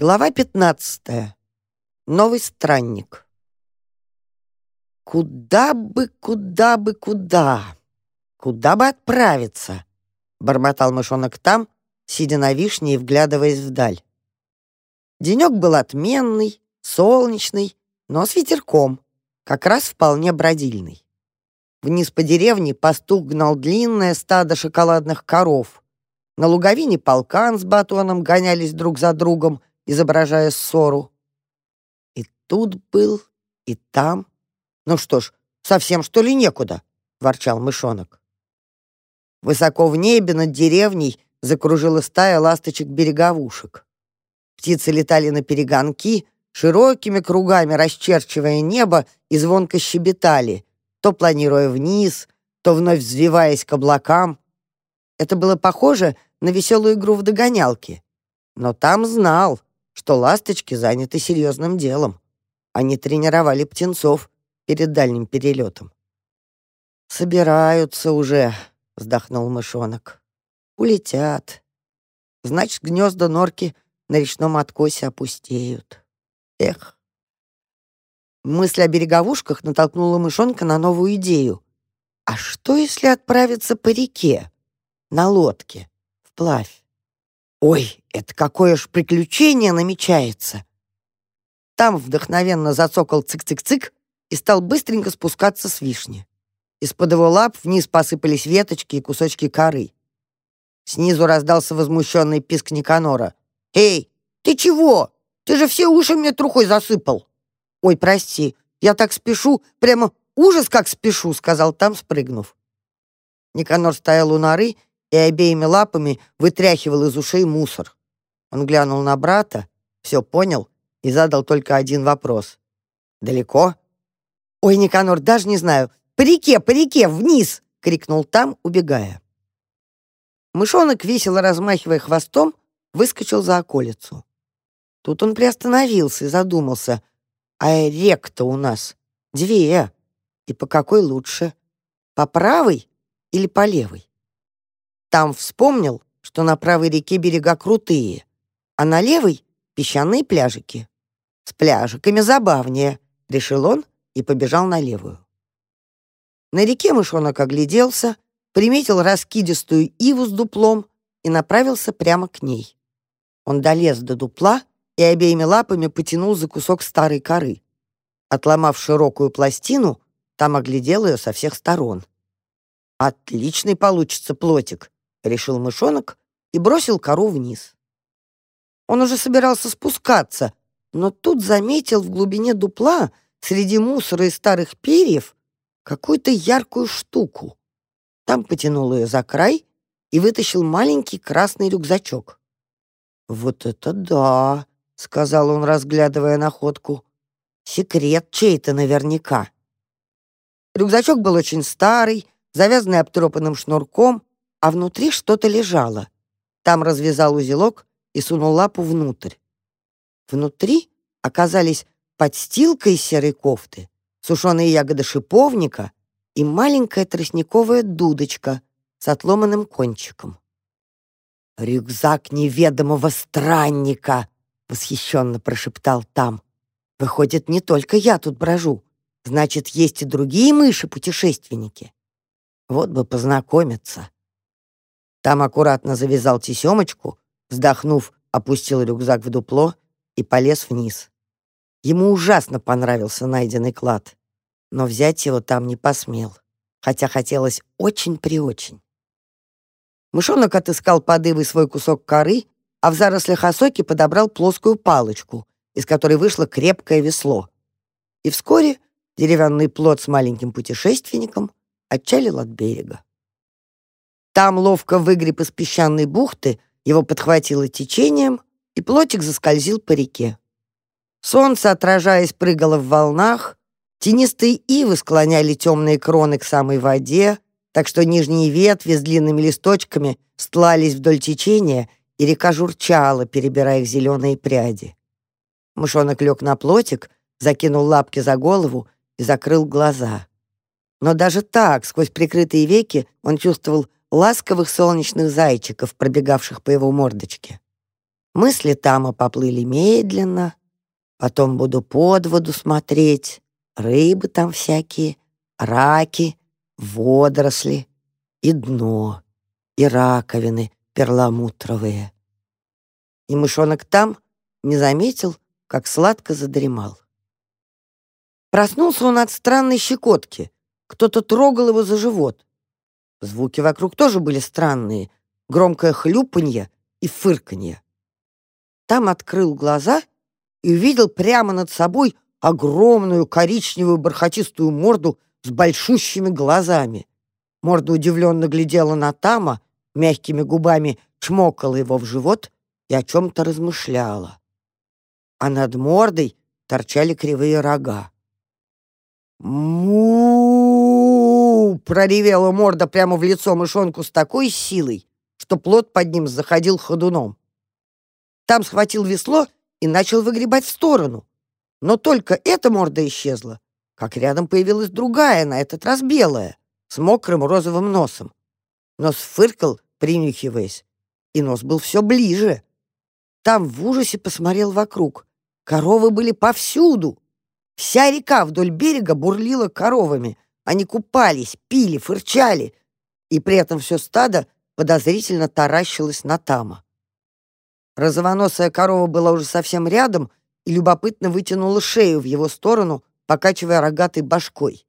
Глава 15. Новый странник. Куда бы, куда бы, куда? Куда бы отправиться? Бормотал мышонок там, сидя на вишне и вглядываясь вдаль. Денек был отменный, солнечный, но с ветерком, как раз вполне бродильный. Вниз по деревне пастух гнал длинное стадо шоколадных коров. На луговине полкан с батоном гонялись друг за другом — изображая ссору. И тут был, и там. Ну что ж, совсем что ли некуда, ворчал мышонок. Высоко в небе над деревней закружила стая ласточек-береговушек. Птицы летали на перегонки, широкими кругами расчерчивая небо и звонко щебетали, то планируя вниз, то вновь взвиваясь к облакам. Это было похоже на веселую игру в догонялки. Но там знал, что ласточки заняты серьезным делом. Они тренировали птенцов перед дальним перелетом. «Собираются уже», — вздохнул мышонок. «Улетят. Значит, гнезда норки на речном откосе опустеют. Эх». Мысль о береговушках натолкнула мышонка на новую идею. А что, если отправиться по реке, на лодке, вплавь? Ой, это какое ж приключение намечается! Там вдохновенно зацокал цик-цик-цик и стал быстренько спускаться с вишни. Из-под его лап вниз посыпались веточки и кусочки коры. Снизу раздался возмущенный писк Никанора. «Эй, ты чего? Ты же все уши мне трухой засыпал!» «Ой, прости, я так спешу, прямо ужас как спешу!» сказал там, спрыгнув. Никанор стоял у норы и обеими лапами вытряхивал из ушей мусор. Он глянул на брата, все понял и задал только один вопрос. «Далеко?» «Ой, Никанор, даже не знаю. По реке, по реке, вниз!» — крикнул там, убегая. Мышонок, весело размахивая хвостом, выскочил за околицу. Тут он приостановился и задумался. «А рек-то у нас две. И по какой лучше? По правой или по левой?» Там вспомнил, что на правой реке берега крутые, а на левой — песчаные пляжики. С пляжиками забавнее, решил он и побежал на левую. На реке мышонок огляделся, приметил раскидистую иву с дуплом и направился прямо к ней. Он долез до дупла и обеими лапами потянул за кусок старой коры. Отломав широкую пластину, там оглядел ее со всех сторон. «Отличный получится плотик», — решил мышонок и бросил кору вниз. Он уже собирался спускаться, но тут заметил в глубине дупла, среди мусора и старых перьев, какую-то яркую штуку. Там потянул ее за край и вытащил маленький красный рюкзачок. «Вот это да!» — сказал он, разглядывая находку. «Секрет чей-то наверняка». Рюкзачок был очень старый, завязанный обтрепанным шнурком, а внутри что-то лежало. Там развязал узелок и сунул лапу внутрь. Внутри оказались подстилка из серой кофты, сушеные ягоды шиповника и маленькая тростниковая дудочка с отломанным кончиком. «Рюкзак неведомого странника!» — восхищенно прошептал там. «Выходит, не только я тут брожу. Значит, есть и другие мыши-путешественники. Вот бы познакомиться». Там аккуратно завязал тесемочку, вздохнув, опустил рюкзак в дупло и полез вниз. Ему ужасно понравился найденный клад, но взять его там не посмел, хотя хотелось очень-преочень. Мышонок отыскал под свой кусок коры, а в зарослях осоки подобрал плоскую палочку, из которой вышло крепкое весло. И вскоре деревянный плот с маленьким путешественником отчалил от берега. Там ловко выгреб из песчаной бухты, его подхватило течением, и плотик заскользил по реке. Солнце, отражаясь, прыгало в волнах, тенистые ивы склоняли темные кроны к самой воде, так что нижние ветви с длинными листочками стлались вдоль течения, и река журчала, перебирая их зеленые пряди. Мышонок лег на плотик, закинул лапки за голову и закрыл глаза. Но даже так, сквозь прикрытые веки, он чувствовал ласковых солнечных зайчиков, пробегавших по его мордочке. Мысли Тама поплыли медленно, потом буду под воду смотреть, рыбы там всякие, раки, водоросли и дно, и раковины перламутровые. И мышонок там не заметил, как сладко задремал. Проснулся он от странной щекотки. Кто-то трогал его за живот. Звуки вокруг тоже были странные. Громкое хлюпанье и фырканье. Там открыл глаза и увидел прямо над собой огромную коричневую бархатистую морду с большущими глазами. Морда удивленно глядела на Тама, мягкими губами чмокала его в живот и о чем-то размышляла. А над мордой торчали кривые рога. му проревела морда прямо в лицо мышонку с такой силой, что плод под ним заходил ходуном. Там схватил весло и начал выгребать в сторону. Но только эта морда исчезла, как рядом появилась другая, на этот раз белая, с мокрым розовым носом. Нос фыркал, принюхиваясь, и нос был все ближе. Там в ужасе посмотрел вокруг. Коровы были повсюду. Вся река вдоль берега бурлила коровами. Они купались, пили, фырчали, и при этом все стадо подозрительно таращилось на Тама. Розовоносая корова была уже совсем рядом и любопытно вытянула шею в его сторону, покачивая рогатой башкой.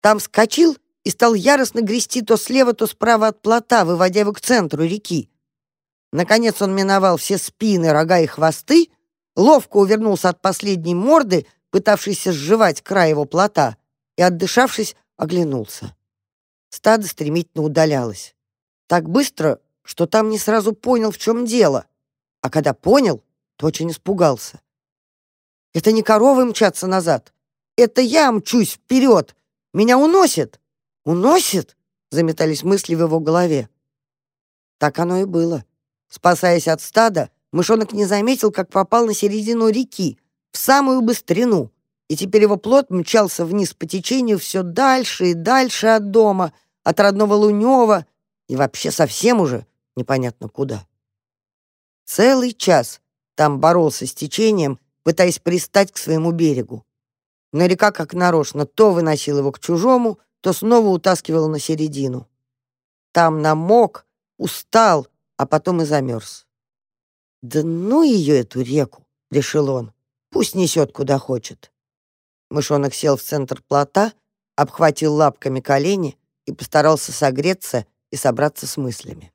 Там вскочил и стал яростно грести то слева, то справа от плота, выводя его к центру реки. Наконец он миновал все спины, рога и хвосты, ловко увернулся от последней морды, пытавшийся сживать край его плота, и, отдышавшись, оглянулся. Стадо стремительно удалялось. Так быстро, что там не сразу понял, в чем дело. А когда понял, то очень испугался. Это не коровы мчатся назад. Это я мчусь вперед. Меня уносит. Уносит? Заметались мысли в его голове. Так оно и было. Спасаясь от стада, мышонок не заметил, как попал на середину реки, в самую быстрину, и теперь его плод мчался вниз по течению все дальше и дальше от дома, от родного Лунева и вообще совсем уже непонятно куда. Целый час там боролся с течением, пытаясь пристать к своему берегу. Но река, как нарочно, то выносила его к чужому, то снова утаскивала на середину. Там намок, устал, а потом и замерз. «Да ну ее, эту реку!» — решил он. Пусть несет куда хочет. Мышонок сел в центр плота, обхватил лапками колени и постарался согреться и собраться с мыслями.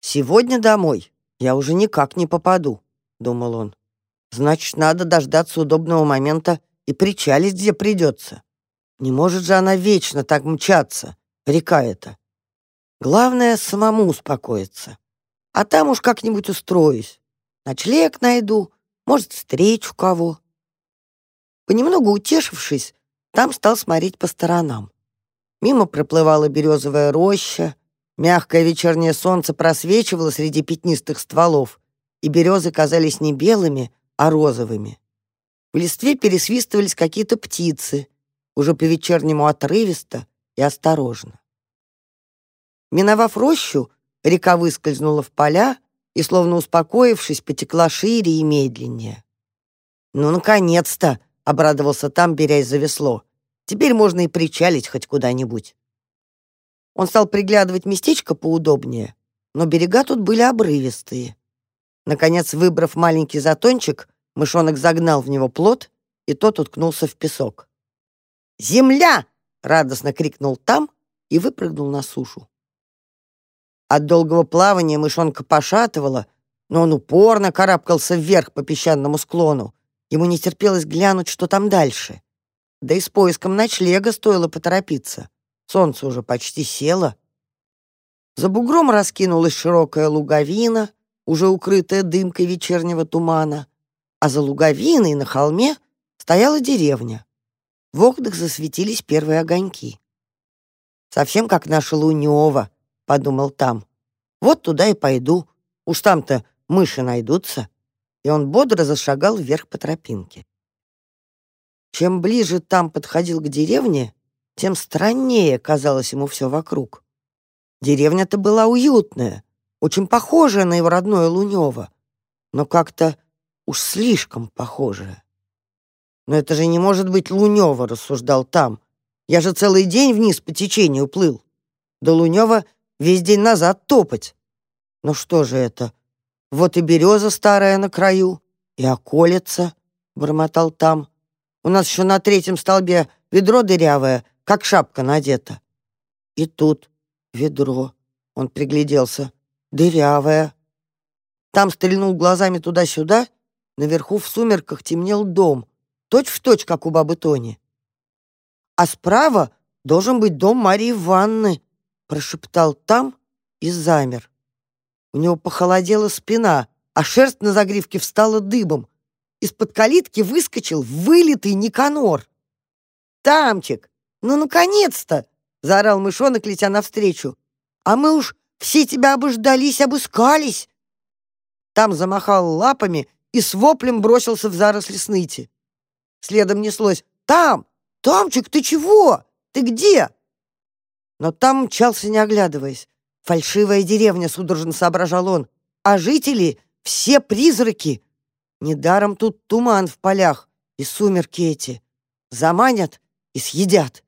«Сегодня домой я уже никак не попаду», — думал он. «Значит, надо дождаться удобного момента и причалить, где придется. Не может же она вечно так мчаться, река эта. Главное, самому успокоиться. А там уж как-нибудь устроюсь. Ночлег найду, может, встречу кого. Понемногу утешившись, там стал смотреть по сторонам. Мимо проплывала березовая роща, мягкое вечернее солнце просвечивало среди пятнистых стволов, и березы казались не белыми, а розовыми. В листве пересвистывались какие-то птицы, уже по-вечернему отрывисто и осторожно. Миновав рощу, река выскользнула в поля, и, словно успокоившись, потекла шире и медленнее. «Ну, наконец-то!» — обрадовался там, берясь за весло. «Теперь можно и причалить хоть куда-нибудь». Он стал приглядывать местечко поудобнее, но берега тут были обрывистые. Наконец, выбрав маленький затончик, мышонок загнал в него плот, и тот уткнулся в песок. «Земля!» — радостно крикнул там и выпрыгнул на сушу. От долгого плавания мышонка пошатывала, но он упорно карабкался вверх по песчаному склону. Ему не терпелось глянуть, что там дальше. Да и с поиском ночлега стоило поторопиться. Солнце уже почти село. За бугром раскинулась широкая луговина, уже укрытая дымкой вечернего тумана, а за луговиной на холме стояла деревня. В окнах засветились первые огоньки. Совсем как наша Лунева, — подумал там. «Вот туда и пойду. Уж там-то мыши найдутся». И он бодро зашагал вверх по тропинке. Чем ближе там подходил к деревне, тем страннее казалось ему все вокруг. Деревня-то была уютная, очень похожая на его родное Лунево, но как-то уж слишком похожее. «Но это же не может быть Лунёва», — рассуждал там. «Я же целый день вниз по течению плыл. До Лунёва весь день назад топать. Ну что же это? Вот и береза старая на краю, и околица», — бормотал там. «У нас еще на третьем столбе ведро дырявое, как шапка надета. И тут ведро». Он пригляделся. «Дырявое». Там стрельнул глазами туда-сюда. Наверху в сумерках темнел дом — точь-в-точь, точь, как у бабы Тони. «А справа должен быть дом Марии Ивановны», прошептал там и замер. У него похолодела спина, а шерсть на загривке встала дыбом. Из-под калитки выскочил вылитый Никанор. «Тамчик, ну, наконец-то!» — заорал мышонок, летя навстречу. «А мы уж все тебя обождались, обыскались!» Там замахал лапами и с воплем бросился в заросли сныти. Следом неслось «Там! Тамчик, ты чего? Ты где?» Но там мчался, не оглядываясь. Фальшивая деревня, судорожно соображал он. А жители — все призраки. Недаром тут туман в полях и сумерки эти. Заманят и съедят.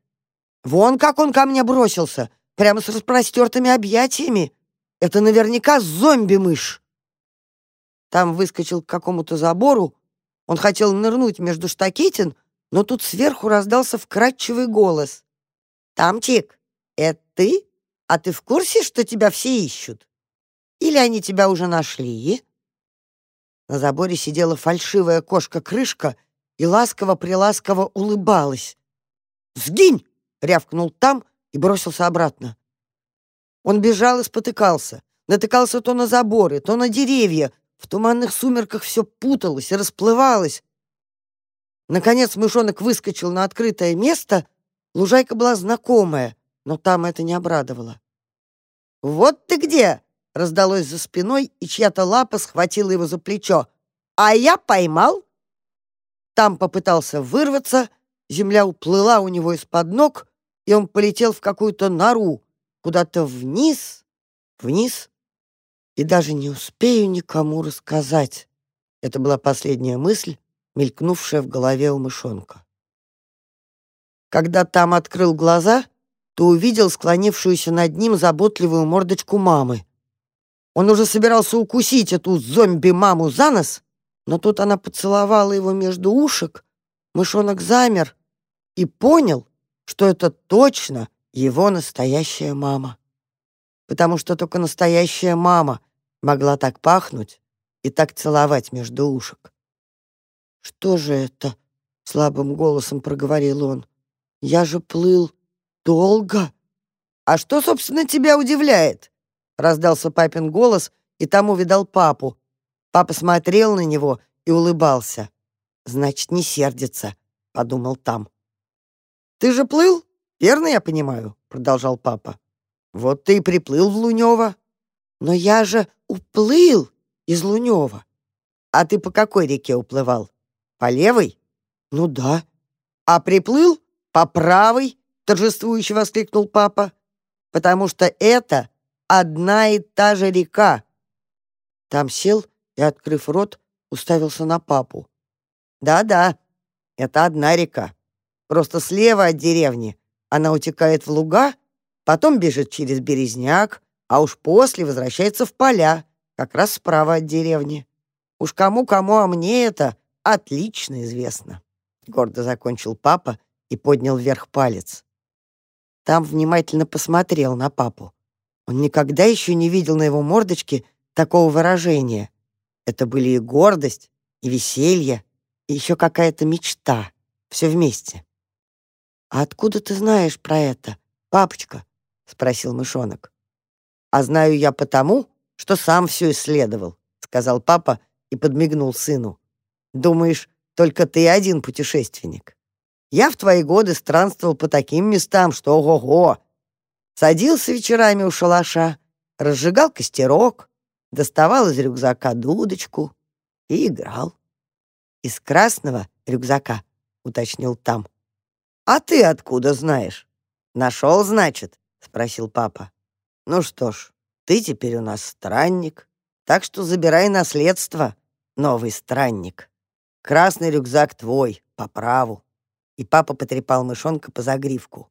Вон как он ко мне бросился, прямо с распростертыми объятиями. Это наверняка зомби-мышь. Там выскочил к какому-то забору, он хотел нырнуть между штакетин, но тут сверху раздался вкрадчивый голос. «Тамчик, это ты? А ты в курсе, что тебя все ищут? Или они тебя уже нашли?» На заборе сидела фальшивая кошка-крышка и ласково-приласково улыбалась. «Сгинь!» — рявкнул там и бросился обратно. Он бежал и спотыкался, натыкался то на заборы, то на деревья, в туманных сумерках все путалось и расплывалось. Наконец мышонок выскочил на открытое место. Лужайка была знакомая, но там это не обрадовало. «Вот ты где!» — раздалось за спиной, и чья-то лапа схватила его за плечо. «А я поймал!» Там попытался вырваться, земля уплыла у него из-под ног, и он полетел в какую-то нору, куда-то вниз, вниз, и даже не успею никому рассказать. Это была последняя мысль, мелькнувшая в голове у мышонка. Когда там открыл глаза, то увидел склонившуюся над ним заботливую мордочку мамы. Он уже собирался укусить эту зомби-маму за нос, но тут она поцеловала его между ушек, мышонок замер и понял, что это точно его настоящая мама. Потому что только настоящая мама могла так пахнуть и так целовать между ушек. «Что же это?» — слабым голосом проговорил он. «Я же плыл долго». «А что, собственно, тебя удивляет?» — раздался папин голос, и там увидал папу. Папа смотрел на него и улыбался. «Значит, не сердится», — подумал там. «Ты же плыл, верно я понимаю?» — продолжал папа. «Вот ты и приплыл в Лунёво». «Но я же уплыл из Лунева. А ты по какой реке уплывал? По левой? Ну да. А приплыл по правой? Торжествующе воскликнул папа. Потому что это одна и та же река. Там сел и, открыв рот, уставился на папу. Да-да, это одна река. Просто слева от деревни она утекает в луга, потом бежит через березняк, а уж после возвращается в поля, как раз справа от деревни. Уж кому-кому, а мне это отлично известно. Гордо закончил папа и поднял вверх палец. Там внимательно посмотрел на папу. Он никогда еще не видел на его мордочке такого выражения. Это были и гордость, и веселье, и еще какая-то мечта. Все вместе. «А откуда ты знаешь про это, папочка?» — спросил мышонок. «А знаю я потому, что сам все исследовал», — сказал папа и подмигнул сыну. «Думаешь, только ты один путешественник? Я в твои годы странствовал по таким местам, что ого-го! Садился вечерами у шалаша, разжигал костерок, доставал из рюкзака дудочку и играл. «Из красного рюкзака», — уточнил там. «А ты откуда знаешь?» «Нашел, значит?» — спросил папа. Ну что ж, ты теперь у нас странник, так что забирай наследство, новый странник. Красный рюкзак твой, по праву». И папа потрепал мышонка по загривку.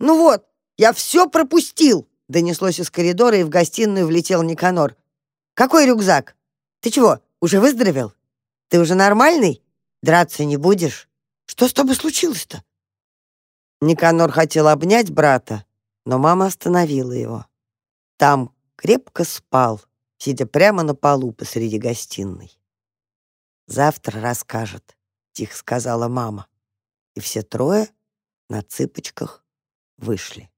«Ну вот, я все пропустил!» Донеслось из коридора, и в гостиную влетел Никанор. «Какой рюкзак? Ты чего, уже выздоровел? Ты уже нормальный? Драться не будешь? Что с тобой случилось-то?» Никанор хотел обнять брата, но мама остановила его. Там крепко спал, сидя прямо на полу посреди гостиной. «Завтра расскажет», — тихо сказала мама. И все трое на цыпочках вышли.